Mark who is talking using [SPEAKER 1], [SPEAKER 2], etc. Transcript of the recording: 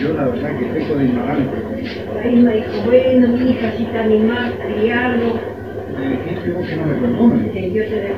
[SPEAKER 1] Yo la verdad que peco de ignorante.
[SPEAKER 2] Ahí me dijo, bueno, mi hija, si te animás, criarlo,
[SPEAKER 1] Me dijiste vos que no me perdones.
[SPEAKER 2] que yo te dé.